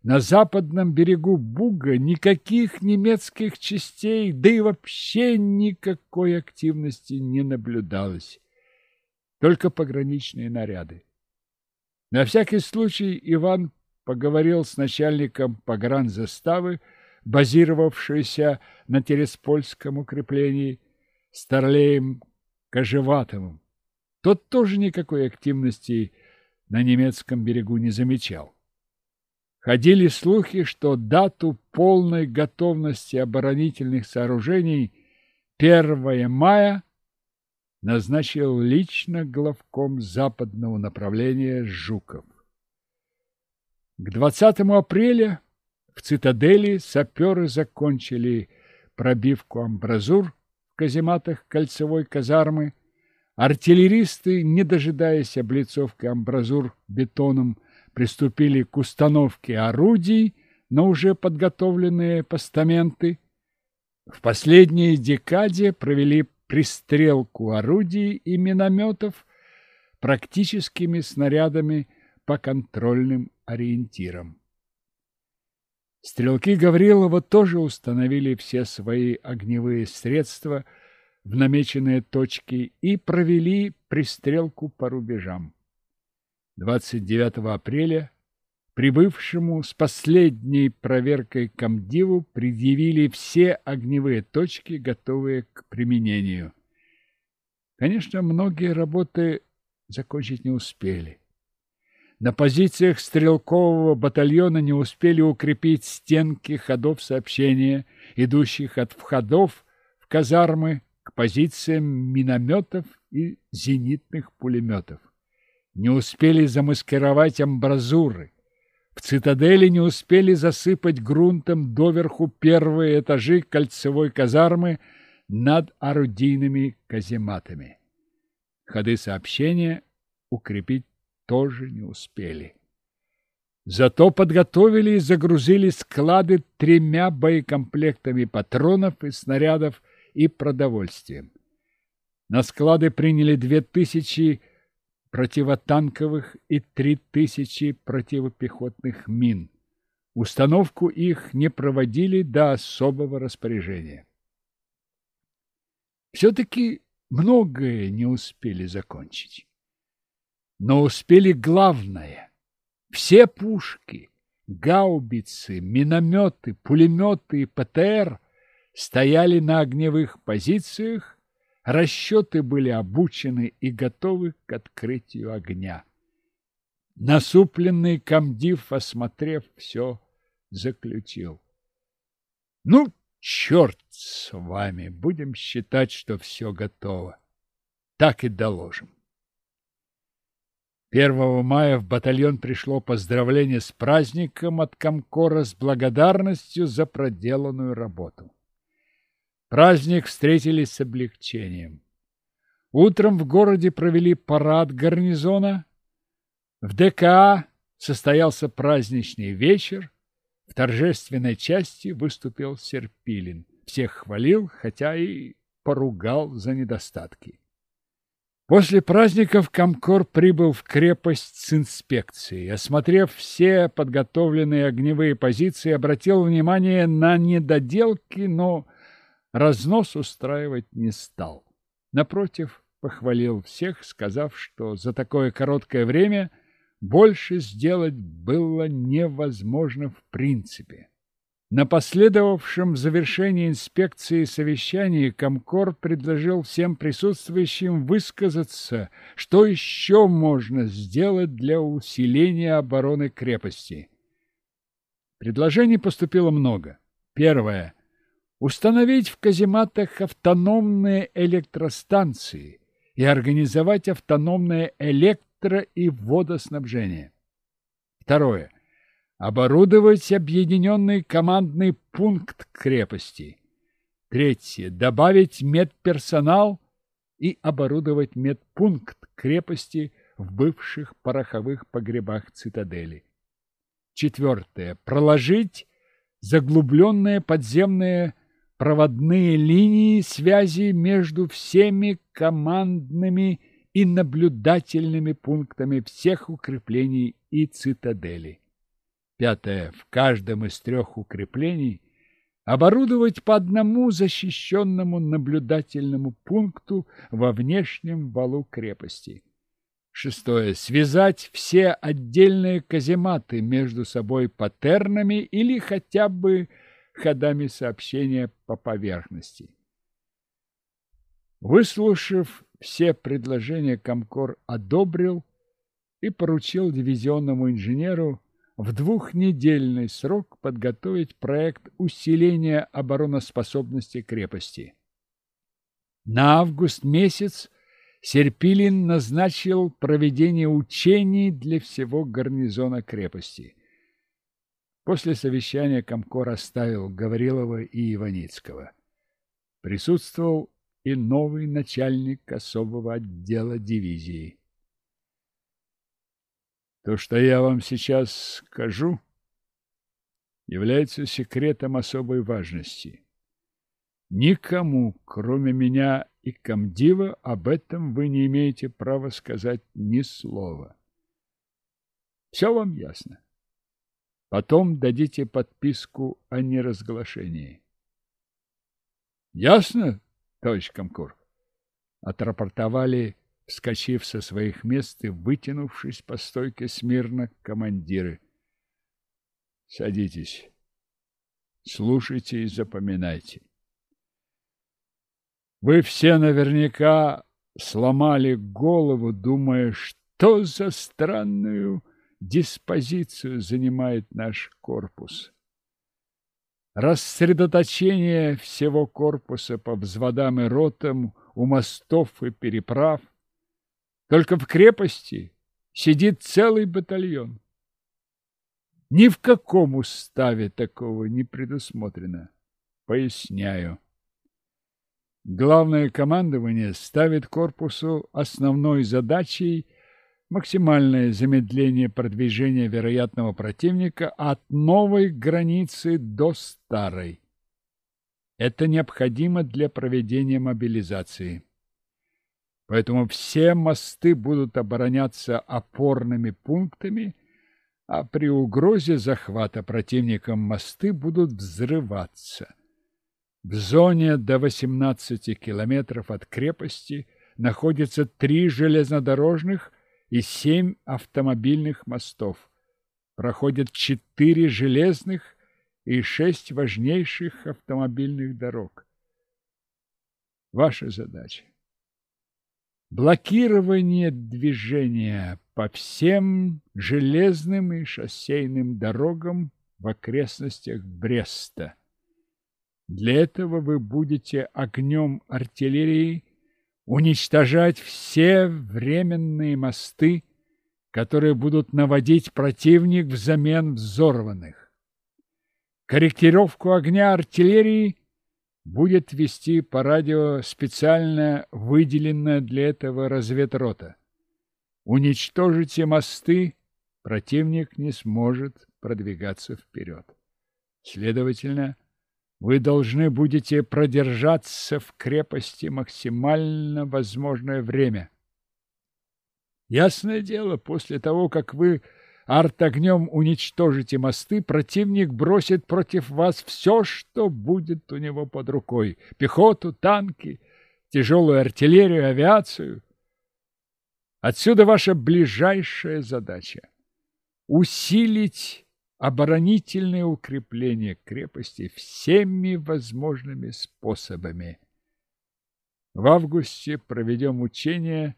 На западном берегу Буга никаких немецких частей, да и вообще никакой активности не наблюдалось. Только пограничные наряды. На всякий случай Иван поговорил с начальником погранзаставы, базировавшейся на Тереспольском укреплении, Старлеем Кожеватовым. Тот тоже никакой активности на немецком берегу не замечал. Ходили слухи, что дату полной готовности оборонительных сооружений 1 мая назначил лично главком западного направления Жуков. К 20 апреля в цитадели саперы закончили пробивку амбразур в казематах кольцевой казармы. Артиллеристы, не дожидаясь облицовки амбразур бетоном, приступили к установке орудий на уже подготовленные постаменты. В последней декаде провели пристрелку орудий и минометов практическими снарядами по контрольным ориентирам. Стрелки Гаврилова тоже установили все свои огневые средства в намеченные точки и провели пристрелку по рубежам. 29 апреля прибывшему с последней проверкой комдиву предъявили все огневые точки, готовые к применению. Конечно, многие работы закончить не успели. На позициях стрелкового батальона не успели укрепить стенки ходов сообщения, идущих от входов в казармы к позициям минометов и зенитных пулеметов. Не успели замаскировать амбразуры. В цитадели не успели засыпать грунтом доверху первые этажи кольцевой казармы над орудийными казематами. Ходы сообщения укрепить тоже не успели. Зато подготовили и загрузили склады тремя боекомплектами патронов и снарядов и продовольствием. На склады приняли две тысячи противотанковых и три тысячи противопехотных мин. Установку их не проводили до особого распоряжения. Все-таки многое не успели закончить но успели главное. Все пушки, гаубицы, минометы, пулеметы и ПТР стояли на огневых позициях, расчеты были обучены и готовы к открытию огня. Насупленный комдив, осмотрев все, заключил. Ну, черт с вами, будем считать, что все готово. Так и доложим. 1 мая в батальон пришло поздравление с праздником от Комкора с благодарностью за проделанную работу. Праздник встретили с облегчением. Утром в городе провели парад гарнизона. В ДКА состоялся праздничный вечер. В торжественной части выступил Серпилин. Всех хвалил, хотя и поругал за недостатки. После праздников Комкор прибыл в крепость с инспекцией. Осмотрев все подготовленные огневые позиции, обратил внимание на недоделки, но разнос устраивать не стал. Напротив, похвалил всех, сказав, что за такое короткое время больше сделать было невозможно в принципе. На последовавшем завершении инспекции совещании Комкор предложил всем присутствующим высказаться, что еще можно сделать для усиления обороны крепости. Предложений поступило много. Первое. Установить в казематах автономные электростанции и организовать автономное электро- и водоснабжение. Второе Оборудовать объединенный командный пункт крепости. Третье. Добавить медперсонал и оборудовать медпункт крепости в бывших пороховых погребах цитадели. Четвертое. Проложить заглубленные подземные проводные линии связи между всеми командными и наблюдательными пунктами всех укреплений и цитадели. Пятое. В каждом из трех укреплений оборудовать по одному защищенному наблюдательному пункту во внешнем валу крепости. Шестое. Связать все отдельные казематы между собой паттернами или хотя бы ходами сообщения по поверхности. Выслушав все предложения, Комкор одобрил и поручил дивизионному инженеру в двухнедельный срок подготовить проект усиления обороноспособности крепости. На август месяц Серпилин назначил проведение учений для всего гарнизона крепости. После совещания Комкор оставил Гаврилова и Иваницкого. Присутствовал и новый начальник особого отдела дивизии. То, что я вам сейчас скажу, является секретом особой важности. Никому, кроме меня и комдива, об этом вы не имеете права сказать ни слова. Все вам ясно. Потом дадите подписку о неразглашении. Ясно, товарищ Комкор? Отрапортовали вскочив со своих мест и вытянувшись по стойке смирно командиры. Садитесь. Слушайте и запоминайте. Вы все наверняка сломали голову, думая, что за странную диспозицию занимает наш корпус. Рассредоточение всего корпуса по взводам и ротам у мостов и переправ – только в крепости сидит целый батальон. Ни в каком уставе такого не предусмотрено. Поясняю. Главное командование ставит корпусу основной задачей максимальное замедление продвижения вероятного противника от новой границы до старой. Это необходимо для проведения мобилизации. Поэтому все мосты будут обороняться опорными пунктами, а при угрозе захвата противником мосты будут взрываться. В зоне до 18 километров от крепости находится три железнодорожных и семь автомобильных мостов. Проходят четыре железных и шесть важнейших автомобильных дорог. Ваша задача блокирование движения по всем железным и шоссейным дорогам в окрестностях Бреста. Для этого вы будете огнем артиллерии уничтожать все временные мосты, которые будут наводить противник взамен взорванных. Корректировку огня артиллерии будет вести по радио специально выделенная для этого разведрота. Уничтожите мосты, противник не сможет продвигаться вперед. Следовательно, вы должны будете продержаться в крепости максимально возможное время. Ясное дело, после того, как вы артогнем уничтожите мосты, противник бросит против вас все, что будет у него под рукой. Пехоту, танки, тяжелую артиллерию, авиацию. Отсюда ваша ближайшая задача – усилить оборонительные укрепления крепости всеми возможными способами. В августе проведем учения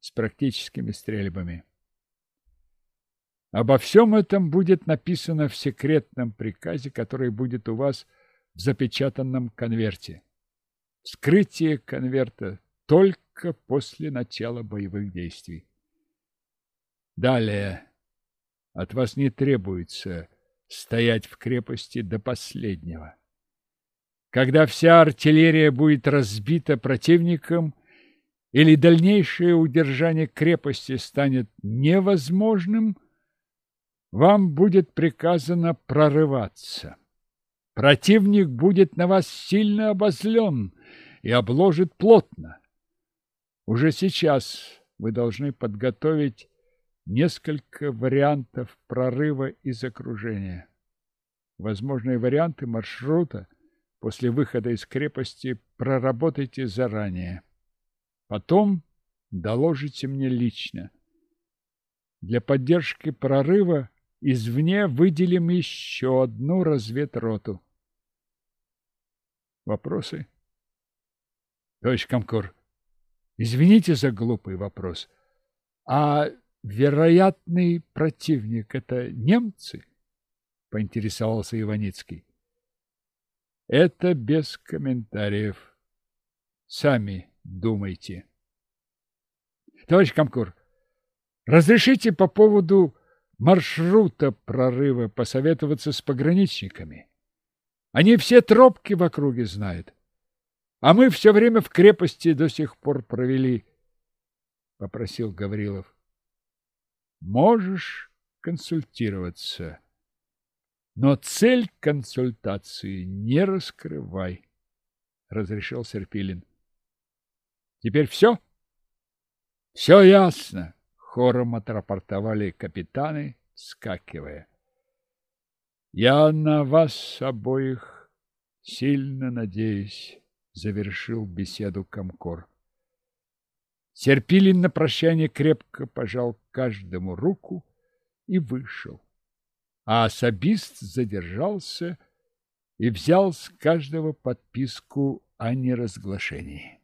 с практическими стрельбами. Обо всем этом будет написано в секретном приказе, который будет у вас в запечатанном конверте. Вскрытие конверта только после начала боевых действий. Далее. От вас не требуется стоять в крепости до последнего. Когда вся артиллерия будет разбита противником или дальнейшее удержание крепости станет невозможным – вам будет приказано прорываться. Противник будет на вас сильно обозлен и обложит плотно. Уже сейчас вы должны подготовить несколько вариантов прорыва из окружения. Возможные варианты маршрута после выхода из крепости проработайте заранее. Потом доложите мне лично. Для поддержки прорыва извне выделим еще одну разведроту. Вопросы? Товарищ Комкор, извините за глупый вопрос. А вероятный противник — это немцы? Поинтересовался Иваницкий. Это без комментариев. Сами думайте. Товарищ Комкор, разрешите по поводу маршрута прорыва посоветоваться с пограничниками? Они все тропки в округе знают. А мы все время в крепости до сих пор провели, — попросил Гаврилов. Можешь консультироваться, но цель консультации не раскрывай, — разрешил Серпилин. Теперь все? Все ясно, — хором отрапортовали капитаны, скакивая. Я на вас обоих сильно надеюсь, завершил беседу Комкор. Серпилин на прощание крепко пожал каждому руку и вышел. А особист задержался и взял с каждого подписку о неразглашении.